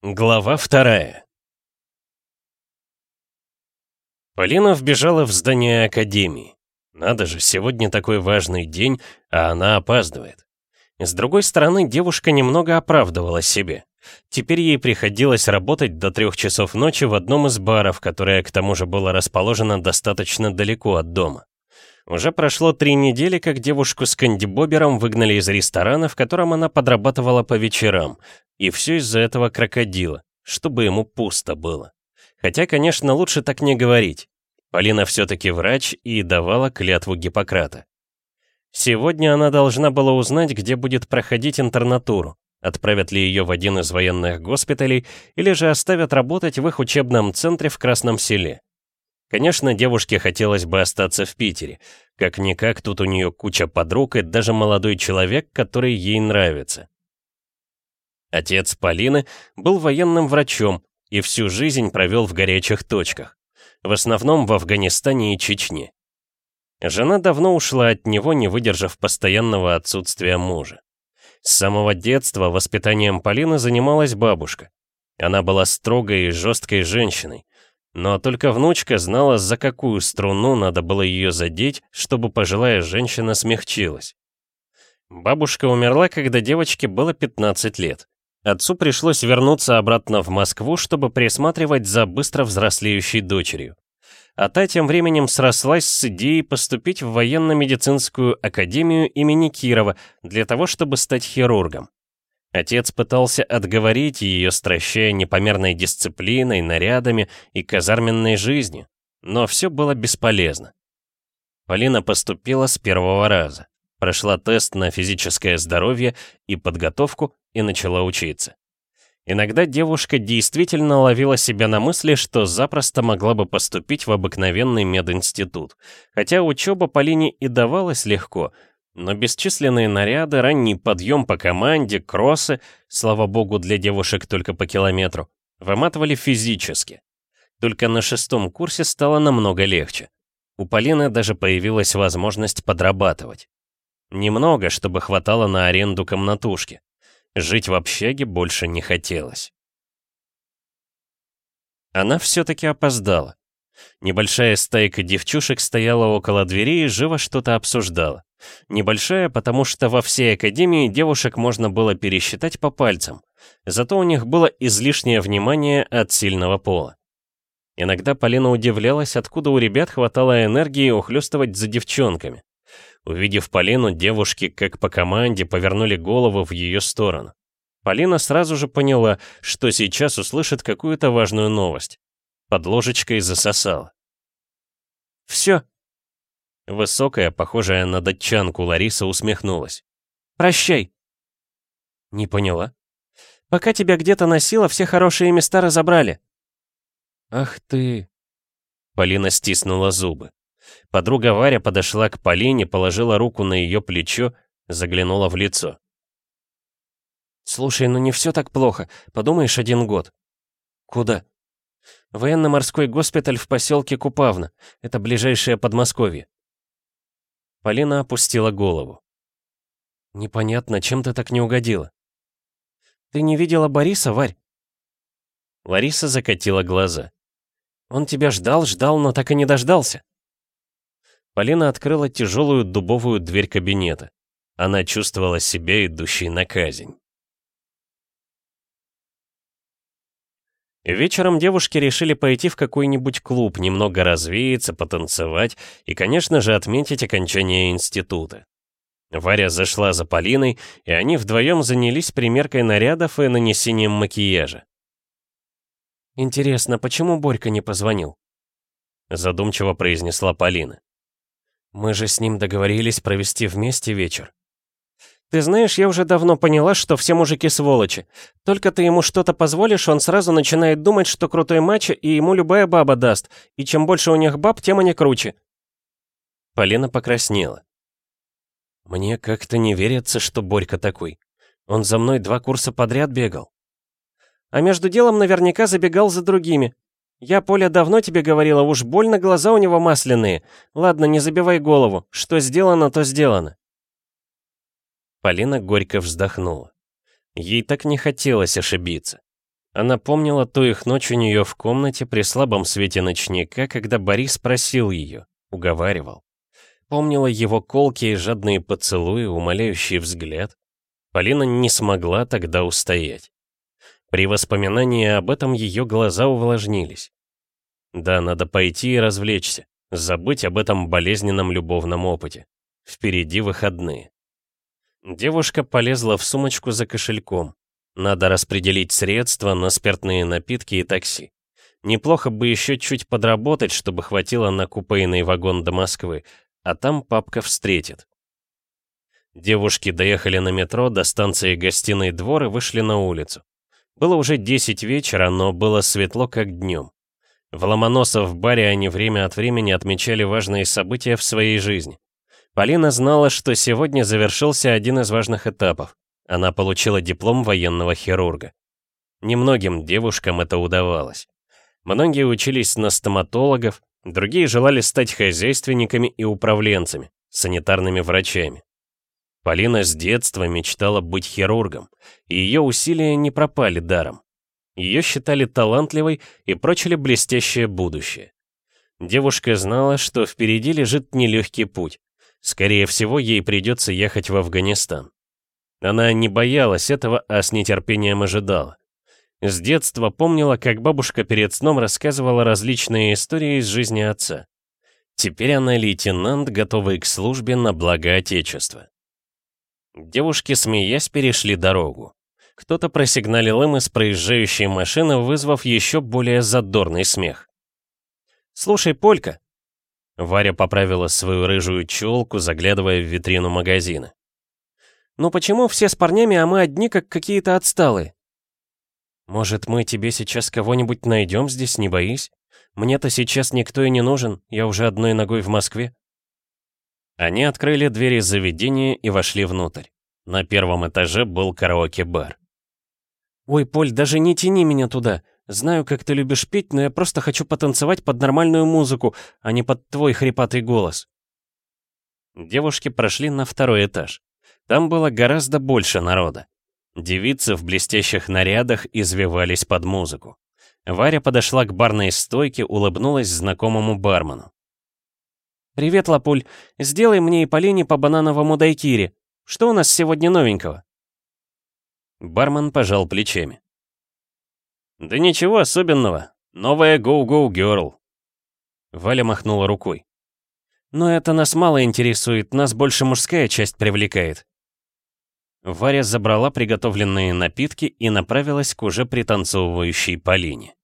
Глава вторая Полина вбежала в здание Академии. Надо же, сегодня такой важный день, а она опаздывает. С другой стороны, девушка немного оправдывала себе. Теперь ей приходилось работать до трех часов ночи в одном из баров, которое к тому же было расположено достаточно далеко от дома. Уже прошло три недели, как девушку с кандибобером выгнали из ресторана, в котором она подрабатывала по вечерам. И все из-за этого крокодила, чтобы ему пусто было. Хотя, конечно, лучше так не говорить. Полина все-таки врач и давала клятву Гиппократа. Сегодня она должна была узнать, где будет проходить интернатуру. Отправят ли ее в один из военных госпиталей или же оставят работать в их учебном центре в Красном селе. Конечно, девушке хотелось бы остаться в Питере. Как-никак, тут у нее куча подруг и даже молодой человек, который ей нравится. Отец Полины был военным врачом и всю жизнь провел в горячих точках. В основном в Афганистане и Чечне. Жена давно ушла от него, не выдержав постоянного отсутствия мужа. С самого детства воспитанием Полины занималась бабушка. Она была строгой и жесткой женщиной, но только внучка знала, за какую струну надо было ее задеть, чтобы пожилая женщина смягчилась. Бабушка умерла, когда девочке было 15 лет. Отцу пришлось вернуться обратно в Москву, чтобы присматривать за быстро взрослеющей дочерью. А та тем временем срослась с идеей поступить в военно-медицинскую академию имени Кирова для того, чтобы стать хирургом. Отец пытался отговорить ее, стращая непомерной дисциплиной, нарядами и казарменной жизнью, но все было бесполезно. Полина поступила с первого раза, прошла тест на физическое здоровье и подготовку и начала учиться. Иногда девушка действительно ловила себя на мысли, что запросто могла бы поступить в обыкновенный мединститут, хотя учеба Полине и давалась легко — но бесчисленные наряды, ранний подъем по команде, кроссы, слава богу, для девушек только по километру, выматывали физически. Только на шестом курсе стало намного легче. У Полины даже появилась возможность подрабатывать. Немного, чтобы хватало на аренду комнатушки. Жить в общаге больше не хотелось. Она все-таки опоздала. Небольшая стайка девчушек стояла около двери и живо что-то обсуждала. Небольшая, потому что во всей академии девушек можно было пересчитать по пальцам. Зато у них было излишнее внимание от сильного пола. Иногда Полина удивлялась, откуда у ребят хватало энергии ухлёстывать за девчонками. Увидев Полину, девушки, как по команде, повернули голову в ее сторону. Полина сразу же поняла, что сейчас услышит какую-то важную новость. Под ложечкой засосала. «Все», Высокая, похожая на датчанку Лариса усмехнулась. «Прощай!» «Не поняла?» «Пока тебя где-то носило, все хорошие места разобрали». «Ах ты...» Полина стиснула зубы. Подруга Варя подошла к Полине, положила руку на ее плечо, заглянула в лицо. «Слушай, ну не все так плохо. Подумаешь, один год». «Куда?» «Военно-морской госпиталь в поселке Купавна. Это ближайшее Подмосковье». Полина опустила голову. «Непонятно, чем ты так не угодила?» «Ты не видела Бориса, Варь?» Лариса закатила глаза. «Он тебя ждал, ждал, но так и не дождался». Полина открыла тяжелую дубовую дверь кабинета. Она чувствовала себя идущей на казнь. Вечером девушки решили пойти в какой-нибудь клуб, немного развеяться, потанцевать и, конечно же, отметить окончание института. Варя зашла за Полиной, и они вдвоем занялись примеркой нарядов и нанесением макияжа. «Интересно, почему Борька не позвонил?» Задумчиво произнесла Полина. «Мы же с ним договорились провести вместе вечер. Ты знаешь, я уже давно поняла, что все мужики сволочи. Только ты ему что-то позволишь, он сразу начинает думать, что крутой мачо, и ему любая баба даст. И чем больше у них баб, тем они круче. Полина покраснела. Мне как-то не верится, что Борька такой. Он за мной два курса подряд бегал. А между делом наверняка забегал за другими. Я, Поля, давно тебе говорила, уж больно глаза у него масляные. Ладно, не забивай голову. Что сделано, то сделано. Полина горько вздохнула. Ей так не хотелось ошибиться. Она помнила ту их ночь у нее в комнате при слабом свете ночника, когда Борис спросил ее, уговаривал. Помнила его колкие жадные поцелуи, умоляющий взгляд. Полина не смогла тогда устоять. При воспоминании об этом ее глаза увлажнились. Да, надо пойти и развлечься, забыть об этом болезненном любовном опыте. Впереди выходные. Девушка полезла в сумочку за кошельком. Надо распределить средства на спиртные напитки и такси. Неплохо бы еще чуть подработать, чтобы хватило на купейный вагон до Москвы, а там папка встретит. Девушки доехали на метро до станции Гостиный двор и вышли на улицу. Было уже 10 вечера, но было светло как днем. В Ломоносов баре они время от времени отмечали важные события в своей жизни. Полина знала, что сегодня завершился один из важных этапов. Она получила диплом военного хирурга. Немногим девушкам это удавалось. Многие учились на стоматологов, другие желали стать хозяйственниками и управленцами, санитарными врачами. Полина с детства мечтала быть хирургом, и ее усилия не пропали даром. Ее считали талантливой и прочили блестящее будущее. Девушка знала, что впереди лежит нелегкий путь. Скорее всего, ей придется ехать в Афганистан. Она не боялась этого, а с нетерпением ожидала. С детства помнила, как бабушка перед сном рассказывала различные истории из жизни отца. Теперь она лейтенант, готовый к службе на благо Отечества. Девушки, смеясь, перешли дорогу. Кто-то просигналил им из проезжающей машины, вызвав еще более задорный смех. «Слушай, Полька!» Варя поправила свою рыжую челку, заглядывая в витрину магазина. «Ну почему все с парнями, а мы одни, как какие-то отсталые?» «Может, мы тебе сейчас кого-нибудь найдем здесь, не боись? Мне-то сейчас никто и не нужен, я уже одной ногой в Москве». Они открыли двери заведения и вошли внутрь. На первом этаже был караоке-бар. «Ой, Поль, даже не тяни меня туда. Знаю, как ты любишь петь, но я просто хочу потанцевать под нормальную музыку, а не под твой хрипатый голос». Девушки прошли на второй этаж. Там было гораздо больше народа. Девицы в блестящих нарядах извивались под музыку. Варя подошла к барной стойке, улыбнулась знакомому бармену. «Привет, Лапуль. Сделай мне и Полине по банановому дайкири. Что у нас сегодня новенького?» Бармен пожал плечами. «Да ничего особенного. Новая Go-Go Girl». Валя махнула рукой. «Но это нас мало интересует, нас больше мужская часть привлекает». Варя забрала приготовленные напитки и направилась к уже пританцовывающей Полине.